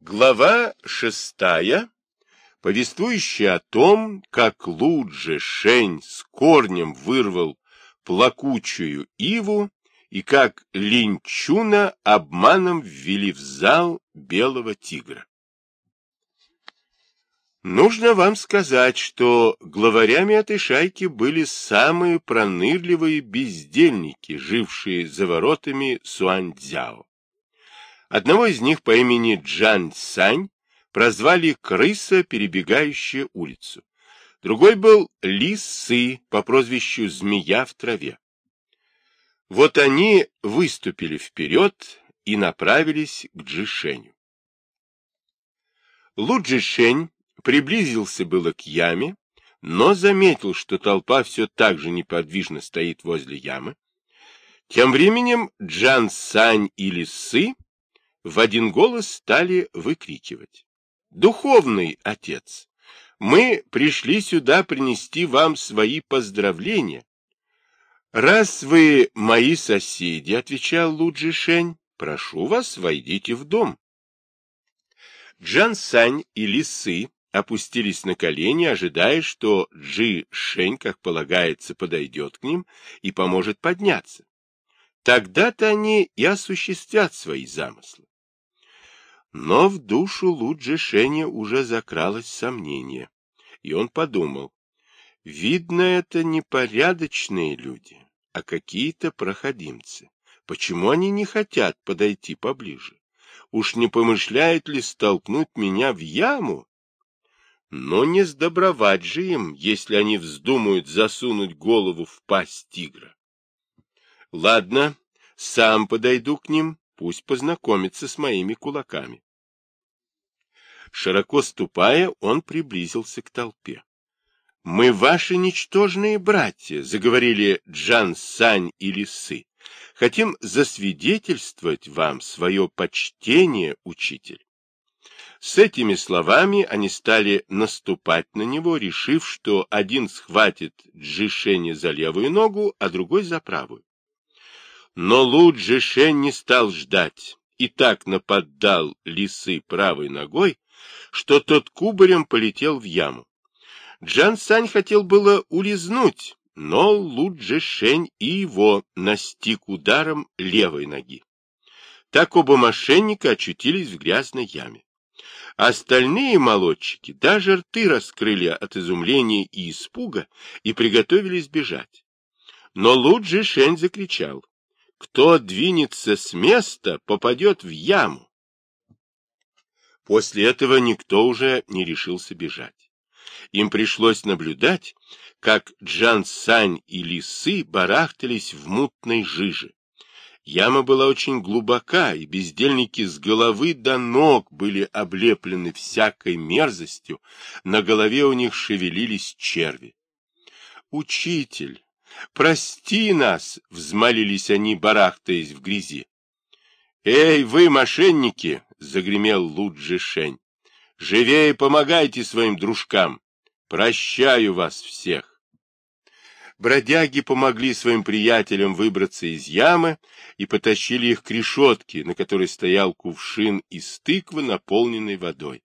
Глава шестая, повествующая о том, как Луджи Шень с корнем вырвал плакучую иву и как Линчуна обманом ввели в зал белого тигра. Нужно вам сказать, что главарями этой шайки были самые пронырливые бездельники, жившие за воротами Суанцзяо. Одного из них по имени Джан Сань прозвали «крыса, перебегающая улицу». Другой был Ли Сы по прозвищу «Змея в траве». Вот они выступили вперед и направились к Джишеню. Лу Джишень приблизился было к яме, но заметил, что толпа все так же неподвижно стоит возле ямы. Тем временем Джан Сань и Лисы в один голос стали выкрикивать. «Духовный отец, мы пришли сюда принести вам свои поздравления. Раз вы мои соседи, — отвечал Луджи Шень, — прошу вас, войдите в дом». Джан Сань и Лисы опустились на колени, ожидая, что Джи Шень, как полагается, подойдет к ним и поможет подняться. Тогда-то они и осуществят свои замыслы. Но в душу Луджи Шеня уже закралось сомнение, и он подумал, видно, это не порядочные люди, а какие-то проходимцы. Почему они не хотят подойти поближе? Уж не помышляют ли столкнуть меня в яму? Но не сдобровать же им, если они вздумают засунуть голову в пасть тигра. Ладно, сам подойду к ним, пусть познакомятся с моими кулаками. Широко ступая, он приблизился к толпе. — Мы ваши ничтожные братья, — заговорили Джан Сань и Лисы. — Хотим засвидетельствовать вам свое почтение, учитель. С этими словами они стали наступать на него, решив, что один схватит Джишеня за левую ногу, а другой за правую. Но Лу Джишень не стал ждать и так нападал лисы правой ногой, что тот кубарем полетел в яму. Джан Сань хотел было улизнуть, но Луджи Шень и его настиг ударом левой ноги. Так оба мошенника очутились в грязной яме. Остальные молодчики даже рты раскрыли от изумления и испуга и приготовились бежать. Но Луджи Шень закричал, «Кто двинется с места, попадет в яму. После этого никто уже не решился бежать. Им пришлось наблюдать, как Джан Сань и Лисы барахтались в мутной жиже. Яма была очень глубока, и бездельники с головы до ног были облеплены всякой мерзостью, на голове у них шевелились черви. «Учитель, прости нас!» — взмолились они, барахтаясь в грязи. «Эй, вы, мошенники!» — загремел Луджи Шень. «Живее помогайте своим дружкам! Прощаю вас всех!» Бродяги помогли своим приятелям выбраться из ямы и потащили их к решетке, на которой стоял кувшин из тыквы, наполненный водой.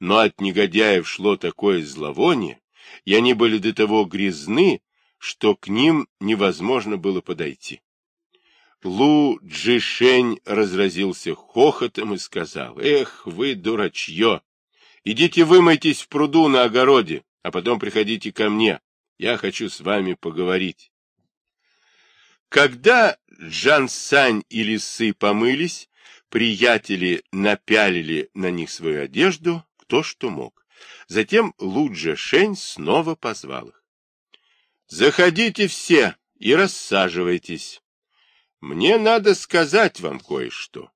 Но от негодяев шло такое зловоние, и они были до того грязны, что к ним невозможно было подойти. Лу Джишень разразился хохотом и сказал, «Эх, вы дурачье! Идите вымойтесь в пруду на огороде, а потом приходите ко мне. Я хочу с вами поговорить». Когда Джан Сань и Лисы помылись, приятели напялили на них свою одежду, кто что мог. Затем Луджа Шень снова позвал их. «Заходите все и рассаживайтесь. Мне надо сказать вам кое-что.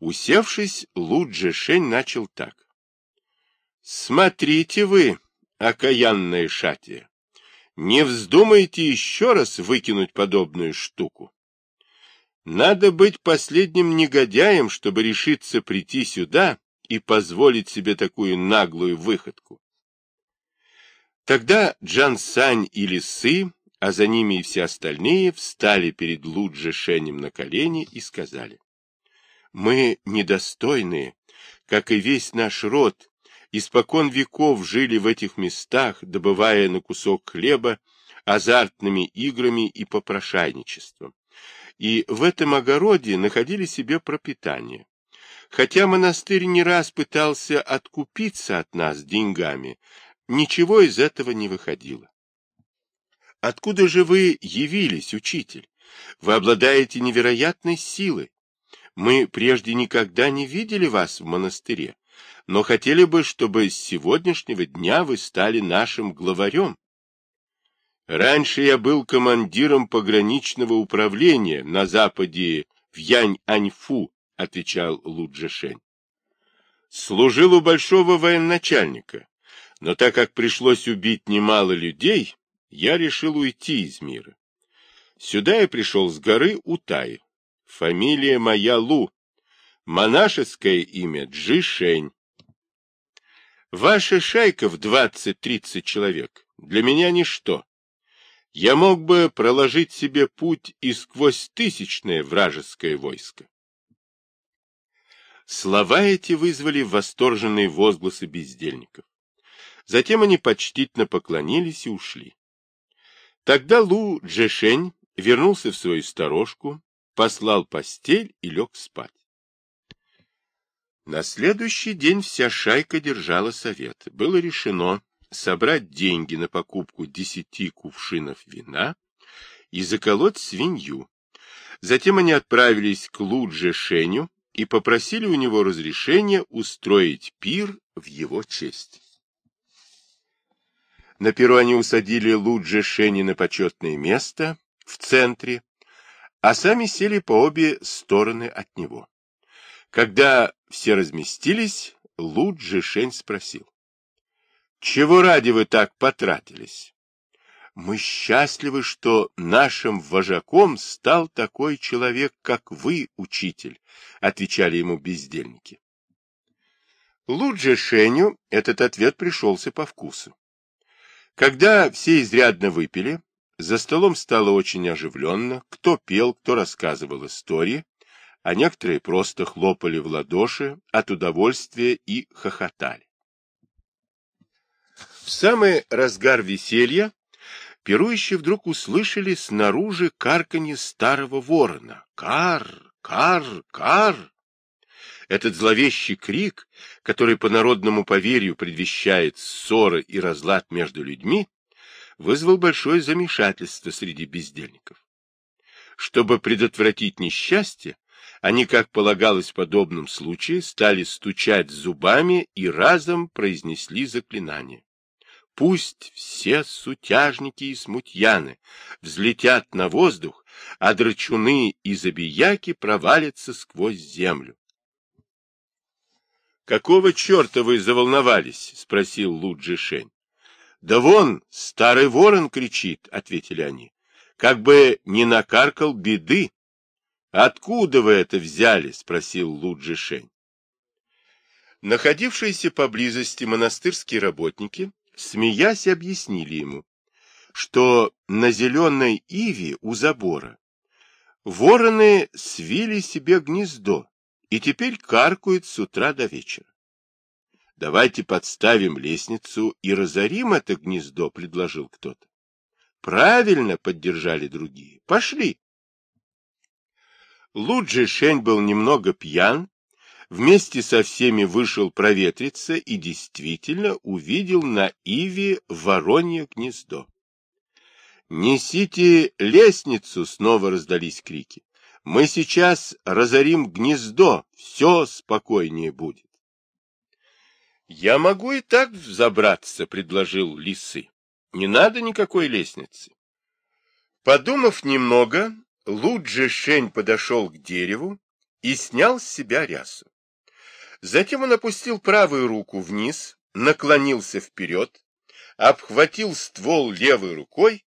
Усевшись, Луджи Шень начал так. Смотрите вы, окаянная шатия, не вздумайте еще раз выкинуть подобную штуку. Надо быть последним негодяем, чтобы решиться прийти сюда и позволить себе такую наглую выходку. Тогда Джан Сань и Лисы а за ними и все остальные встали перед Луджи Шенем на колени и сказали, «Мы недостойные, как и весь наш род, испокон веков жили в этих местах, добывая на кусок хлеба азартными играми и попрошайничеством. И в этом огороде находили себе пропитание. Хотя монастырь не раз пытался откупиться от нас деньгами, ничего из этого не выходило. Откуда же вы явились, учитель? Вы обладаете невероятной силой. Мы прежде никогда не видели вас в монастыре, но хотели бы, чтобы с сегодняшнего дня вы стали нашим главарем. Раньше я был командиром пограничного управления на западе в Янь-Аньфу, отвечал Луджишень. Служил у большого военачальника, но так как пришлось убить немало людей, я решил уйти из мира. Сюда я пришел с горы Утай. Фамилия моя Лу. Монашеское имя Джишень. Ваша шайка в двадцать-тридцать человек для меня ничто. Я мог бы проложить себе путь и сквозь тысячное вражеское войско. Слова эти вызвали восторженные возгласы бездельников. Затем они почтительно поклонились и ушли. Тогда Лу Джешень вернулся в свою сторожку, послал постель и лег спать. На следующий день вся шайка держала совет. Было решено собрать деньги на покупку десяти кувшинов вина и заколоть свинью. Затем они отправились к Лудже Шеню и попросили у него разрешения устроить пир в его честь. На перу они усадили Лудже Шени на почетное место в центре, а сами сели по обе стороны от него. Когда все разместились, Луджи Шень спросил. — Чего ради вы так потратились? — Мы счастливы, что нашим вожаком стал такой человек, как вы, учитель, — отвечали ему бездельники. Луджи Шеню этот ответ пришелся по вкусу. Когда все изрядно выпили, за столом стало очень оживленно, кто пел, кто рассказывал истории, а некоторые просто хлопали в ладоши от удовольствия и хохотали. В самый разгар веселья пирующие вдруг услышали снаружи карканье старого ворона. «Кар! Кар! Кар!» Этот зловещий крик, который по народному поверью предвещает ссоры и разлад между людьми, вызвал большое замешательство среди бездельников. Чтобы предотвратить несчастье, они, как полагалось в подобном случае, стали стучать зубами и разом произнесли заклинание. Пусть все сутяжники и смутьяны взлетят на воздух, а драчуны и забияки провалятся сквозь землю. — Какого черта вы заволновались? — спросил Луджи Шень. — Да вон, старый ворон кричит, — ответили они. — Как бы не накаркал беды. «Откуда вы это взяли?» — спросил Луджи Шень. Находившиеся поблизости монастырские работники, смеясь, объяснили ему, что на зеленой иве у забора вороны свили себе гнездо и теперь каркают с утра до вечера. «Давайте подставим лестницу и разорим это гнездо», — предложил кто-то. «Правильно», — поддержали другие. «Пошли». Луджи Шень был немного пьян, вместе со всеми вышел проветриться и действительно увидел на Иве воронье гнездо. «Несите лестницу!» — снова раздались крики. «Мы сейчас разорим гнездо, все спокойнее будет». «Я могу и так взобраться», — предложил лисы. «Не надо никакой лестницы». Подумав немного, Луджи Шень подошел к дереву и снял с себя рясу. Затем он опустил правую руку вниз, наклонился вперед, обхватил ствол левой рукой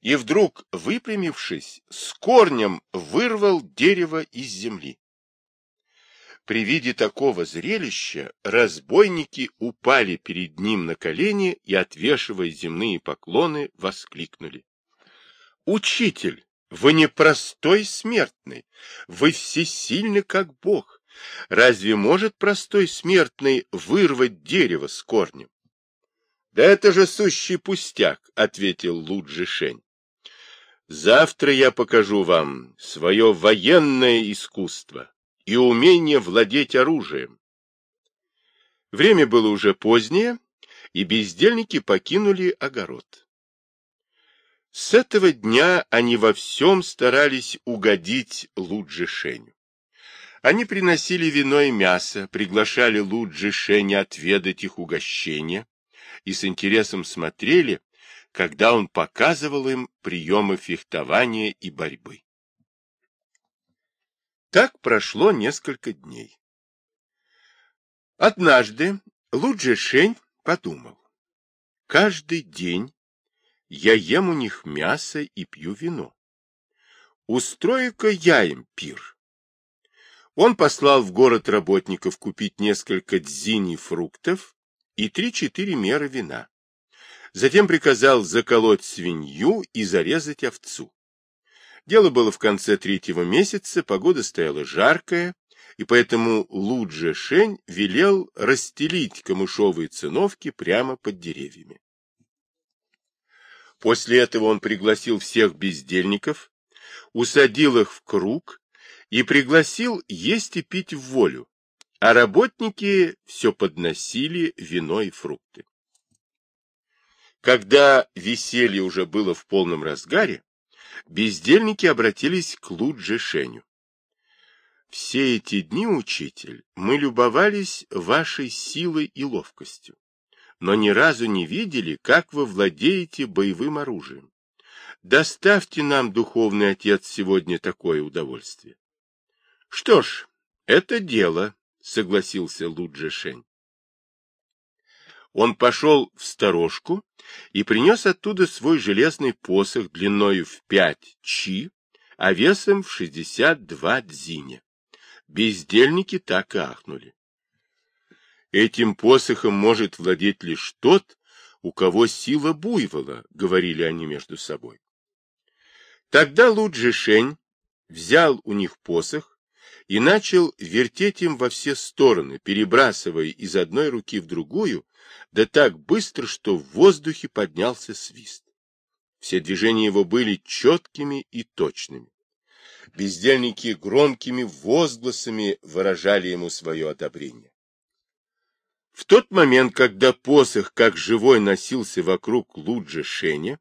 и вдруг, выпрямившись, с корнем вырвал дерево из земли. При виде такого зрелища разбойники упали перед ним на колени и, отвешивая земные поклоны, воскликнули. «Учитель, вы не простой смертный, вы всесильны, как Бог. Разве может простой смертный вырвать дерево с корнем? — Да это же сущий пустяк, — ответил Луджи Шень. — Завтра я покажу вам свое военное искусство и умение владеть оружием. Время было уже позднее, и бездельники покинули огород. С этого дня они во всем старались угодить Луджи Шеню. Они приносили вино и мясо, приглашали Луджи Шеня отведать их угощения и с интересом смотрели, когда он показывал им приемы фехтования и борьбы. Так прошло несколько дней. Однажды Луджи Шень подумал, каждый день я ем у них мясо и пью вино. Устрою-ка я им пир. Он послал в город работников купить несколько дзиней фруктов и три-четыре меры вина. Затем приказал заколоть свинью и зарезать овцу. Дело было в конце третьего месяца, погода стояла жаркая, и поэтому Луджа Шень велел расстелить камышовые циновки прямо под деревьями. После этого он пригласил всех бездельников, усадил их в круг и пригласил есть и пить в волю, а работники все подносили вино и фрукты. Когда веселье уже было в полном разгаре, бездельники обратились к Лудже Шеню. «Все эти дни, учитель, мы любовались вашей силой и ловкостью но ни разу не видели, как вы владеете боевым оружием. Доставьте нам, духовный отец, сегодня такое удовольствие. — Что ж, это дело, — согласился Луджи Шень. Он пошел в сторожку и принес оттуда свой железный посох длиною в пять чи, а весом в шестьдесят два дзиня. Бездельники так и ахнули. Этим посохом может владеть лишь тот, у кого сила буйвола, говорили они между собой. Тогда Луджи Шень взял у них посох и начал вертеть им во все стороны, перебрасывая из одной руки в другую, да так быстро, что в воздухе поднялся свист. Все движения его были четкими и точными. Бездельники громкими возгласами выражали ему свое одобрение. В тот момент, когда посох как живой носился вокруг Луджа Шеня,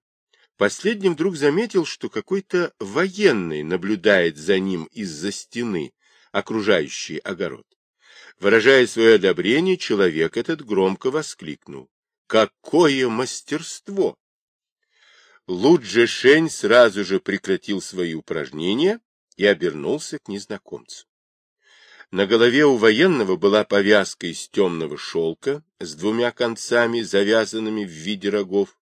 последний вдруг заметил, что какой-то военный наблюдает за ним из-за стены, окружающей огород. Выражая свое одобрение, человек этот громко воскликнул. «Какое мастерство!» Луджи Шень сразу же прекратил свои упражнения и обернулся к незнакомцу. На голове у военного была повязка из темного шелка с двумя концами, завязанными в виде рогов.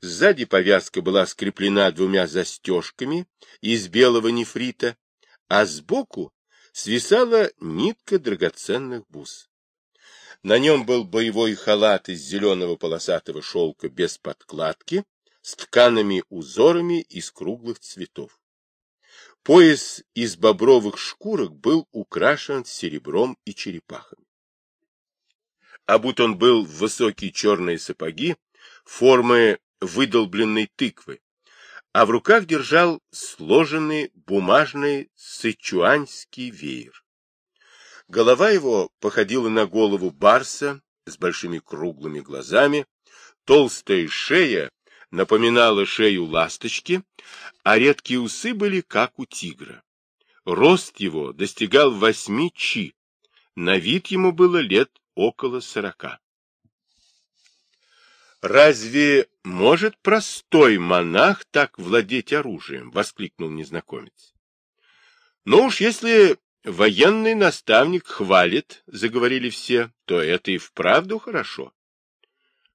Сзади повязка была скреплена двумя застежками из белого нефрита, а сбоку свисала нитка драгоценных бус. На нем был боевой халат из зеленого полосатого шелка без подкладки с ткаными узорами из круглых цветов. Пояс из бобровых шкурок был украшен серебром и черепахами. Обут он был в высокие черные сапоги, формы выдолбленной тыквы, а в руках держал сложенный бумажный сычуанский веер. Голова его походила на голову барса с большими круглыми глазами, толстая шея напоминала шею ласточки, а редкие усы были как у тигра. Рост его достигал восьми чи, на вид ему было лет около сорока. «Разве может простой монах так владеть оружием?» — воскликнул незнакомец. «Ну уж если военный наставник хвалит, — заговорили все, — то это и вправду хорошо.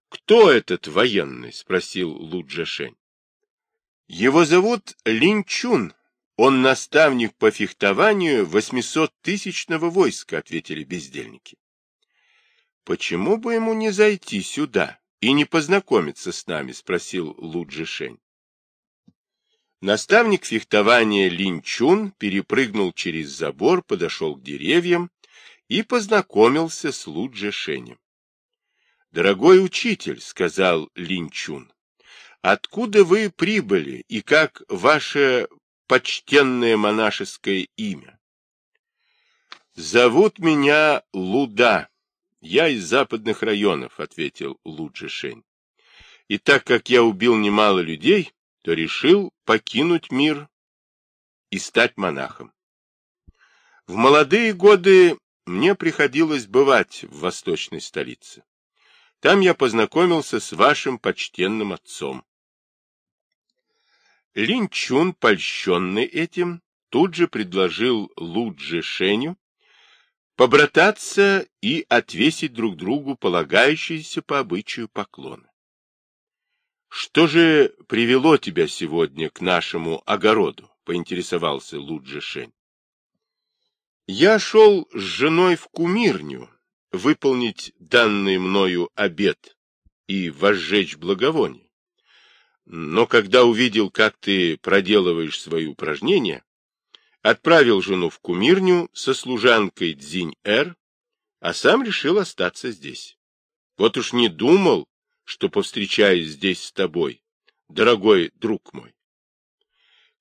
«Кто этот военный?» — спросил Луджа Шень. «Его зовут Линчун. Он наставник по фехтованию восьмисоттысячного войска», — ответили бездельники. «Почему бы ему не зайти сюда и не познакомиться с нами?» — спросил Луджи Шень. Наставник фехтования Линчун перепрыгнул через забор, подошел к деревьям и познакомился с Луджи Шенем. «Дорогой учитель», — сказал Линчун, — «откуда вы прибыли и как ваше почтенное монашеское имя?» «Зовут меня Луда. Я из западных районов», — ответил Луджи Шень. «И так как я убил немало людей, то решил покинуть мир и стать монахом. В молодые годы мне приходилось бывать в восточной столице. Там я познакомился с вашим почтенным отцом. Линчун, польщенный этим, тут же предложил Луджи Шеню побрататься и отвесить друг другу полагающиеся по обычаю поклоны. Что же привело тебя сегодня к нашему огороду? поинтересовался Луджи Шень. Я шел с женой в кумирню выполнить данный мною обед и возжечь благовоние. Но когда увидел, как ты проделываешь свои упражнения, отправил жену в кумирню со служанкой Дзинь-Эр, а сам решил остаться здесь. Вот уж не думал, что повстречаюсь здесь с тобой, дорогой друг мой.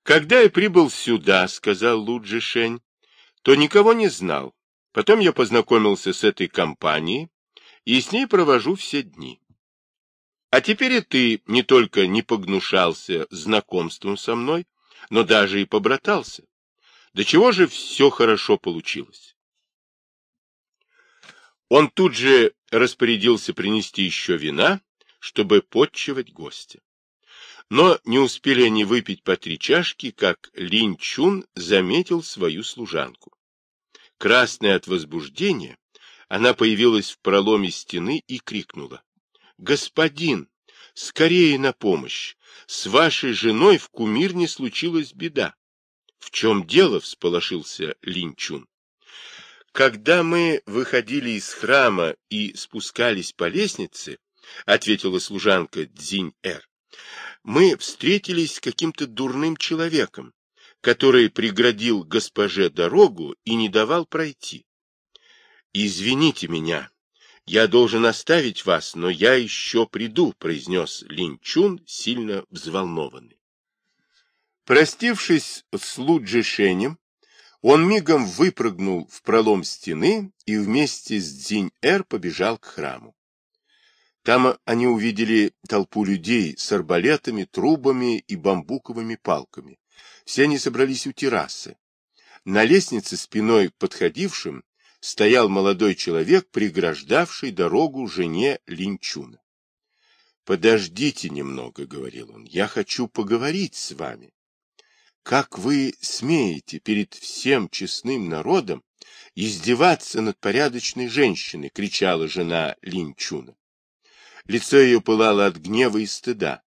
Когда я прибыл сюда, — сказал Луджи Шень, — то никого не знал. Потом я познакомился с этой компанией и с ней провожу все дни. А теперь и ты не только не погнушался знакомством со мной, но даже и побратался. До чего же все хорошо получилось? Он тут же распорядился принести еще вина чтобы подчивать гостя. Но не успели они выпить по три чашки, как Лин Чун заметил свою служанку. Красная от возбуждения, она появилась в проломе стены и крикнула. — Господин, скорее на помощь! С вашей женой в кумирне случилась беда. — В чем дело? — всполошился Лин Чун. Когда мы выходили из храма и спускались по лестнице, — ответила служанка Дзинь-Эр. — Мы встретились с каким-то дурным человеком, который преградил госпоже дорогу и не давал пройти. — Извините меня, я должен оставить вас, но я еще приду, — произнес Линчун, сильно взволнованный. Простившись с Луджи Шенем, он мигом выпрыгнул в пролом стены и вместе с Дзинь-Эр побежал к храму. Там они увидели толпу людей с арбалетами, трубами и бамбуковыми палками. Все они собрались у террасы. На лестнице спиной подходившим стоял молодой человек, преграждавший дорогу жене Линчуна. «Подождите немного», — говорил он, — «я хочу поговорить с вами. Как вы смеете перед всем честным народом издеваться над порядочной женщиной?» — кричала жена Линчуна. Лицо ее пылало от гнева и стыда.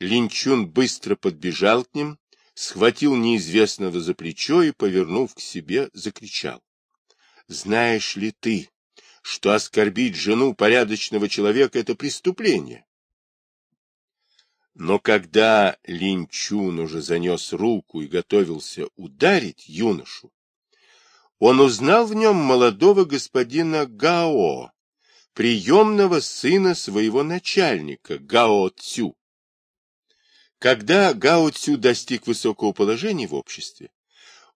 Линчун быстро подбежал к ним, схватил неизвестного за плечо и, повернув к себе, закричал. — Знаешь ли ты, что оскорбить жену порядочного человека — это преступление? Но когда Линчун уже занес руку и готовился ударить юношу, он узнал в нем молодого господина Гао, приемного сына своего начальника Гао Цю. Когда Гао Цю достиг высокого положения в обществе,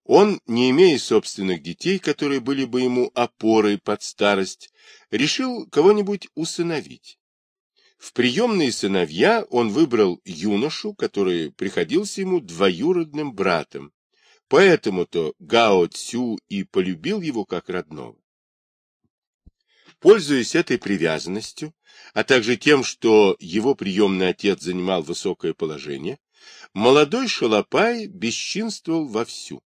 он, не имея собственных детей, которые были бы ему опорой под старость, решил кого-нибудь усыновить. В приемные сыновья он выбрал юношу, который приходился ему двоюродным братом, поэтому-то Гао Цю и полюбил его как родного. Пользуясь этой привязанностью, а также тем, что его приемный отец занимал высокое положение, молодой Шалопай бесчинствовал вовсю.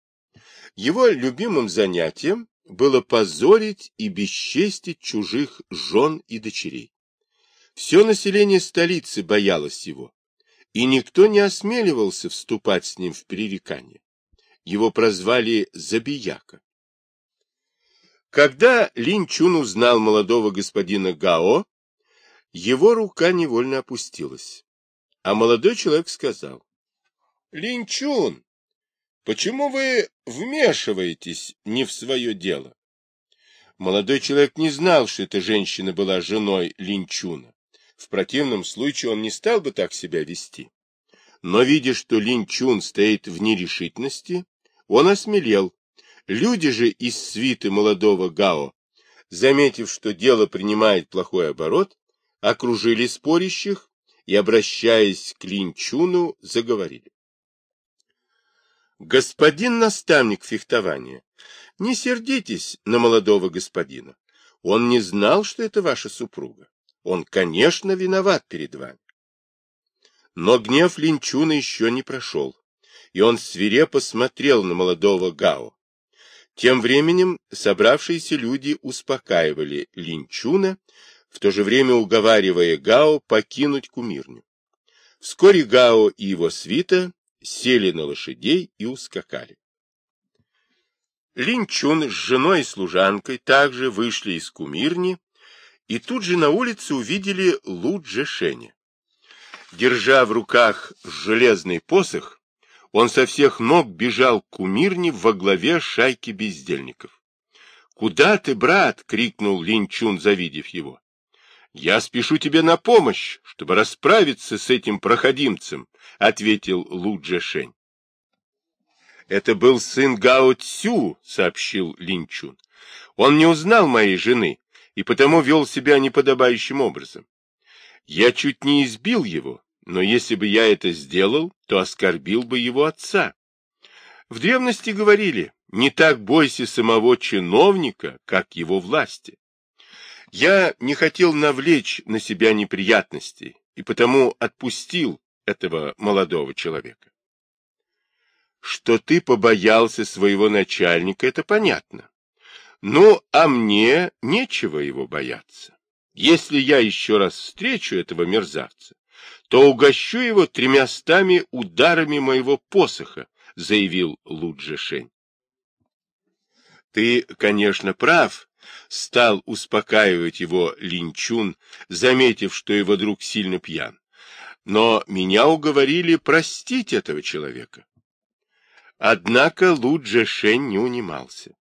Его любимым занятием было позорить и бесчестить чужих жен и дочерей. Все население столицы боялось его, и никто не осмеливался вступать с ним в пререкание. Его прозвали Забияка. Когда Лин Чун узнал молодого господина Гао, его рука невольно опустилась, а молодой человек сказал, Линчун, почему вы вмешиваетесь не в свое дело? Молодой человек не знал, что эта женщина была женой Линчуна. В противном случае он не стал бы так себя вести. Но, видя, что Линчун стоит в нерешительности, он осмелел. Люди же из свиты молодого Гао, заметив, что дело принимает плохой оборот, окружили спорящих и, обращаясь к Линчуну, заговорили. Господин наставник фехтования, не сердитесь на молодого господина. Он не знал, что это ваша супруга. Он, конечно, виноват перед вами. Но гнев Линчуна еще не прошел, и он свирепо смотрел на молодого Гао. Тем временем собравшиеся люди успокаивали Линчуна, в то же время уговаривая Гао покинуть кумирню. Вскоре Гао и его свита сели на лошадей и ускакали. Линчун с женой и служанкой также вышли из кумирни и тут же на улице увидели Лу Джешеня. Держа в руках железный посох, он со всех ног бежал к кумирне во главе шайки бездельников. — Куда ты, брат? — крикнул Линчун, завидев его. — Я спешу тебе на помощь, чтобы расправиться с этим проходимцем, — ответил Лу Джешень. — Это был сын Гао Цю, — сообщил Линчун. — Он не узнал моей жены и потому вел себя неподобающим образом. Я чуть не избил его, но если бы я это сделал, то оскорбил бы его отца. В древности говорили, не так бойся самого чиновника, как его власти. Я не хотел навлечь на себя неприятности, и потому отпустил этого молодого человека. Что ты побоялся своего начальника, это понятно. Ну, а мне нечего его бояться. Если я еще раз встречу этого мерзавца, то угощу его тремястами ударами моего посоха, заявил Луджишень. Ты, конечно, прав, стал успокаивать его Линчун, заметив, что его друг сильно пьян. Но меня уговорили простить этого человека. Однако Луджишень не унимался.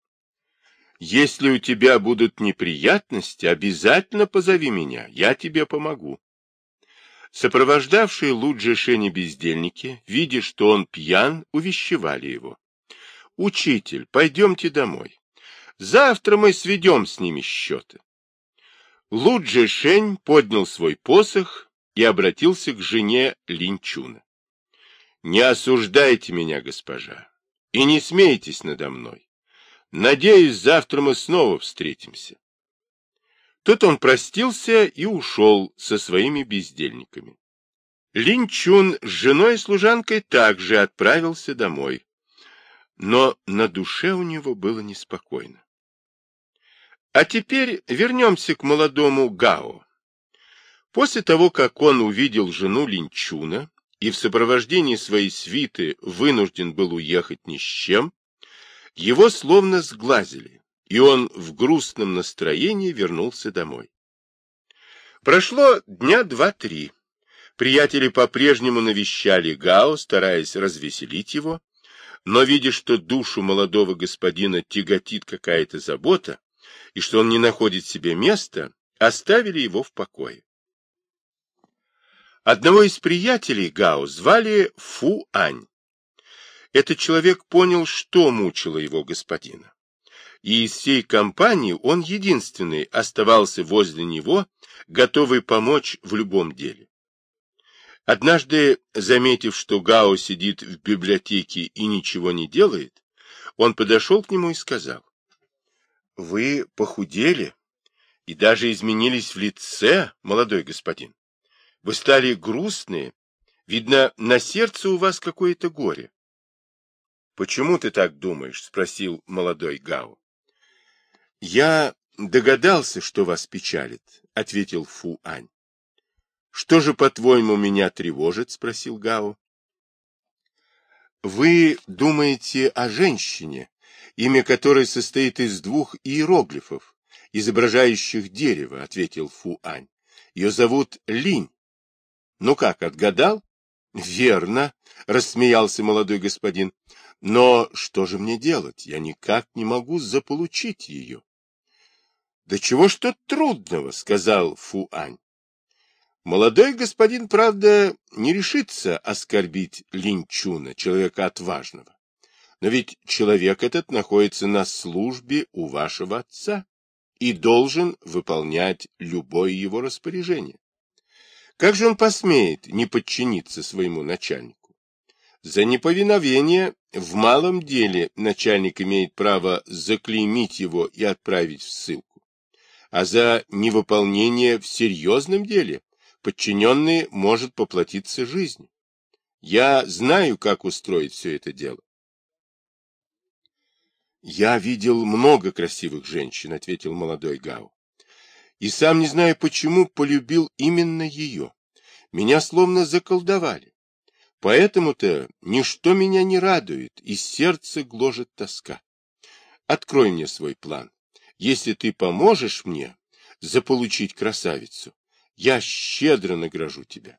Если у тебя будут неприятности, обязательно позови меня, я тебе помогу. Сопровождавшие Луджи Шени бездельники, видя, что он пьян, увещевали его. — Учитель, пойдемте домой. Завтра мы сведем с ними счеты. Луджи Шень поднял свой посох и обратился к жене Линчуна. — Не осуждайте меня, госпожа, и не смейтесь надо мной. Надеюсь, завтра мы снова встретимся. Тут он простился и ушел со своими бездельниками. Линчун с женой и служанкой также отправился домой. Но на душе у него было неспокойно. А теперь вернемся к молодому Гао. После того, как он увидел жену Линчуна и в сопровождении своей свиты вынужден был уехать ни с чем, его словно сглазили и он в грустном настроении вернулся домой. Прошло дня два-три. Приятели по-прежнему навещали Гао, стараясь развеселить его, но, видя, что душу молодого господина тяготит какая-то забота, и что он не находит себе места, оставили его в покое. Одного из приятелей Гао звали Фу Ань. Этот человек понял, что мучило его господина и из всей компании он единственный оставался возле него, готовый помочь в любом деле. Однажды, заметив, что Гао сидит в библиотеке и ничего не делает, он подошел к нему и сказал, «Вы похудели и даже изменились в лице, молодой господин. Вы стали грустные, видно, на сердце у вас какое-то горе». «Почему ты так думаешь?» — спросил молодой Гао. Я догадался, что вас печалит, ответил Фу Ань. Что же, по-твоему, меня тревожит? спросил Гао. Вы думаете о женщине, имя которой состоит из двух иероглифов, изображающих дерево, ответил Фу Ань. Ее зовут Линь. Ну как, отгадал? Верно, рассмеялся молодой господин. Но что же мне делать? Я никак не могу заполучить ее. Да чего тут трудного, сказал Фуань. Молодой господин, правда, не решится оскорбить Линчуна, человека отважного. Но ведь человек этот находится на службе у вашего отца и должен выполнять любое его распоряжение. Как же он посмеет не подчиниться своему начальнику? За неповиновение в малом деле начальник имеет право заклеймить его и отправить в ссылку, а за невыполнение в серьезном деле подчиненный может поплатиться жизнью. Я знаю, как устроить все это дело. «Я видел много красивых женщин», — ответил молодой Гау. «И сам не знаю почему полюбил именно ее. Меня словно заколдовали. Поэтому-то ничто меня не радует, и сердце гложет тоска. Открой мне свой план. Если ты поможешь мне заполучить красавицу, я щедро награжу тебя.